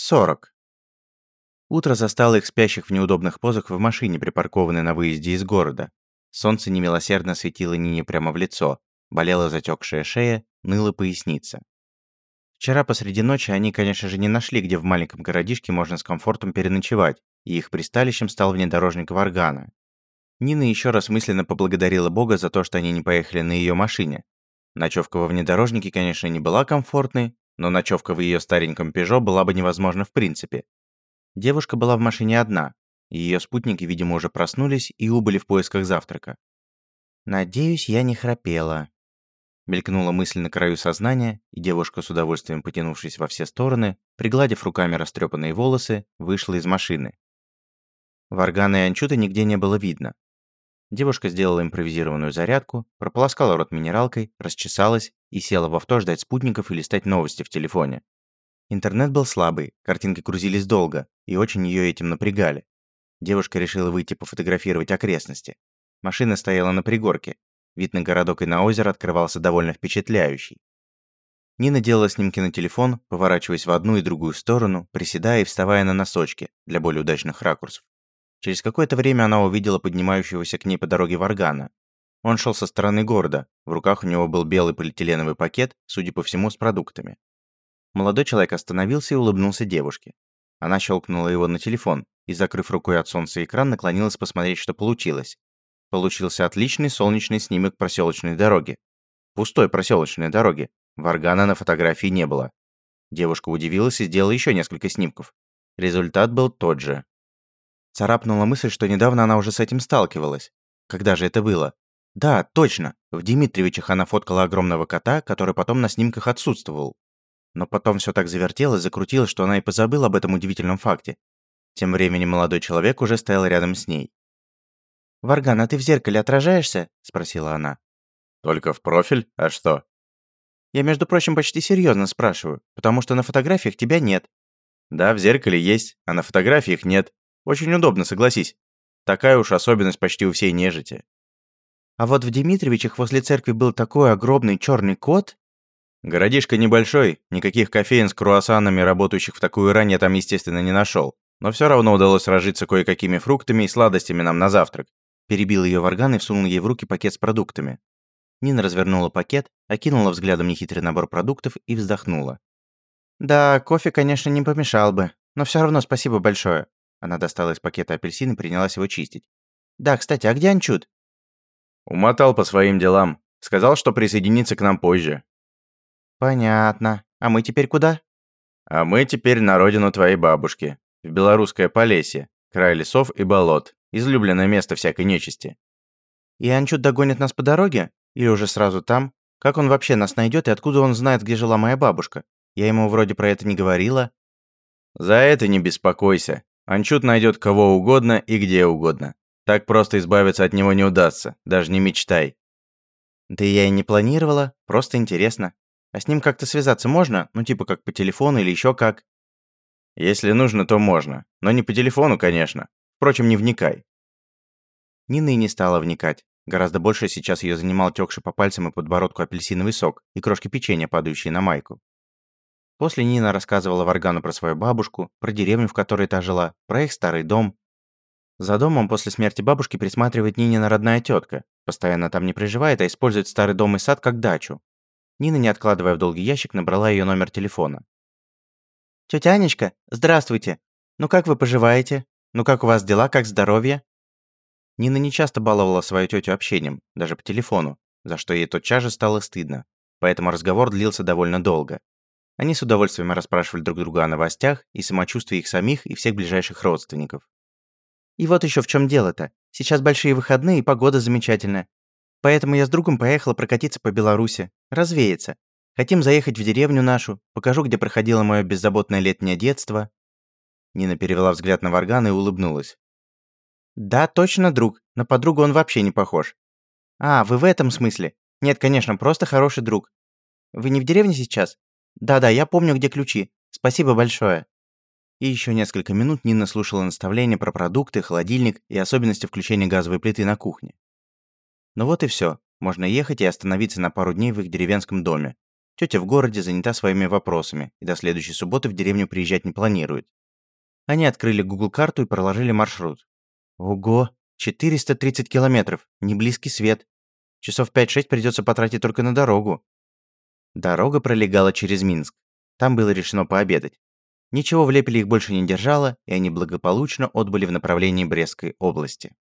40. Утро застало их спящих в неудобных позах в машине, припаркованной на выезде из города. Солнце немилосердно светило Нине прямо в лицо, болела затекшая шея, ныла поясница. Вчера посреди ночи они, конечно же, не нашли, где в маленьком городишке можно с комфортом переночевать, и их присталищем стал внедорожник Варгана. Нина еще раз мысленно поблагодарила Бога за то, что они не поехали на ее машине. Ночевка во внедорожнике, конечно, не была комфортной, но ночевка в ее стареньком «Пежо» была бы невозможна в принципе. Девушка была в машине одна, и ее спутники, видимо, уже проснулись и убыли в поисках завтрака. «Надеюсь, я не храпела», — мелькнула мысль на краю сознания, и девушка, с удовольствием потянувшись во все стороны, пригладив руками растрепанные волосы, вышла из машины. Варгана и Анчута нигде не было видно. Девушка сделала импровизированную зарядку, прополоскала рот минералкой, расчесалась и села в авто ждать спутников и листать новости в телефоне. Интернет был слабый, картинки грузились долго, и очень ее этим напрягали. Девушка решила выйти пофотографировать окрестности. Машина стояла на пригорке. Вид на городок и на озеро открывался довольно впечатляющий. Нина делала снимки на телефон, поворачиваясь в одну и другую сторону, приседая и вставая на носочки для более удачных ракурсов. Через какое-то время она увидела поднимающегося к ней по дороге Варгана. Он шел со стороны города, в руках у него был белый полиэтиленовый пакет, судя по всему, с продуктами. Молодой человек остановился и улыбнулся девушке. Она щелкнула его на телефон и, закрыв рукой от солнца экран, наклонилась посмотреть, что получилось. Получился отличный солнечный снимок проселочной дороги. Пустой проселочной дороги. Варгана на фотографии не было. Девушка удивилась и сделала еще несколько снимков. Результат был тот же. Царапнула мысль, что недавно она уже с этим сталкивалась. Когда же это было? Да, точно. В Дмитриевичах она фоткала огромного кота, который потом на снимках отсутствовал. Но потом все так завертелось, закрутилось, что она и позабыла об этом удивительном факте. Тем временем молодой человек уже стоял рядом с ней. «Варган, а ты в зеркале отражаешься?» – спросила она. «Только в профиль? А что?» «Я, между прочим, почти серьезно спрашиваю, потому что на фотографиях тебя нет». «Да, в зеркале есть, а на фотографиях нет. Очень удобно, согласись. Такая уж особенность почти у всей нежити. А вот в Дмитриевичах возле церкви был такой огромный черный кот. Городишко небольшой, никаких кофеин с круассанами, работающих в такую рань, я там, естественно, не нашел. Но все равно удалось разжиться кое-какими фруктами и сладостями нам на завтрак. Перебил ее варган и всунул ей в руки пакет с продуктами. Нина развернула пакет, окинула взглядом нехитрый набор продуктов и вздохнула. «Да, кофе, конечно, не помешал бы, но все равно спасибо большое. Она достала из пакета апельсин и принялась его чистить. «Да, кстати, а где Анчут?» «Умотал по своим делам. Сказал, что присоединится к нам позже». «Понятно. А мы теперь куда?» «А мы теперь на родину твоей бабушки. В Белорусское Полесье. Край лесов и болот. Излюбленное место всякой нечисти». «И Анчут догонит нас по дороге? Или уже сразу там? Как он вообще нас найдет и откуда он знает, где жила моя бабушка? Я ему вроде про это не говорила». «За это не беспокойся. Анчут найдет кого угодно и где угодно. Так просто избавиться от него не удастся, даже не мечтай. Да я и не планировала, просто интересно. А с ним как-то связаться можно? Ну типа как по телефону или еще как? Если нужно, то можно. Но не по телефону, конечно. Впрочем, не вникай. Нина и не стала вникать. Гораздо больше сейчас ее занимал тёкший по пальцам и подбородку апельсиновый сок и крошки печенья, падающие на майку. После Нина рассказывала Варгану про свою бабушку, про деревню, в которой та жила, про их старый дом. За домом после смерти бабушки присматривает Нинина родная тетка. Постоянно там не проживает, а использует старый дом и сад как дачу. Нина, не откладывая в долгий ящик, набрала ее номер телефона. «Тетя Анечка, здравствуйте. Ну как вы поживаете? Ну как у вас дела, как здоровье?» Нина не часто баловала свою тетю общением, даже по телефону, за что ей тотчас же стало стыдно. Поэтому разговор длился довольно долго. Они с удовольствием расспрашивали друг друга о новостях и самочувствии их самих и всех ближайших родственников. И вот еще в чем дело-то. Сейчас большие выходные и погода замечательная. Поэтому я с другом поехала прокатиться по Беларуси, развеяться. Хотим заехать в деревню нашу, покажу, где проходило мое беззаботное летнее детство. Нина перевела взгляд на Варгана и улыбнулась. Да, точно друг, на подругу он вообще не похож. А, вы в этом смысле? Нет, конечно, просто хороший друг. Вы не в деревне сейчас? Да-да, я помню, где ключи. Спасибо большое. И еще несколько минут Нина слушала наставления про продукты, холодильник и особенности включения газовой плиты на кухне. Ну вот и все. Можно ехать и остановиться на пару дней в их деревенском доме. Тетя в городе занята своими вопросами и до следующей субботы в деревню приезжать не планирует. Они открыли Google карту и проложили маршрут. Ого, 430 километров, не близкий свет. Часов 5-6 придется потратить только на дорогу. Дорога пролегала через Минск. Там было решено пообедать. Ничего в Лепеле их больше не держало, и они благополучно отбыли в направлении Брестской области.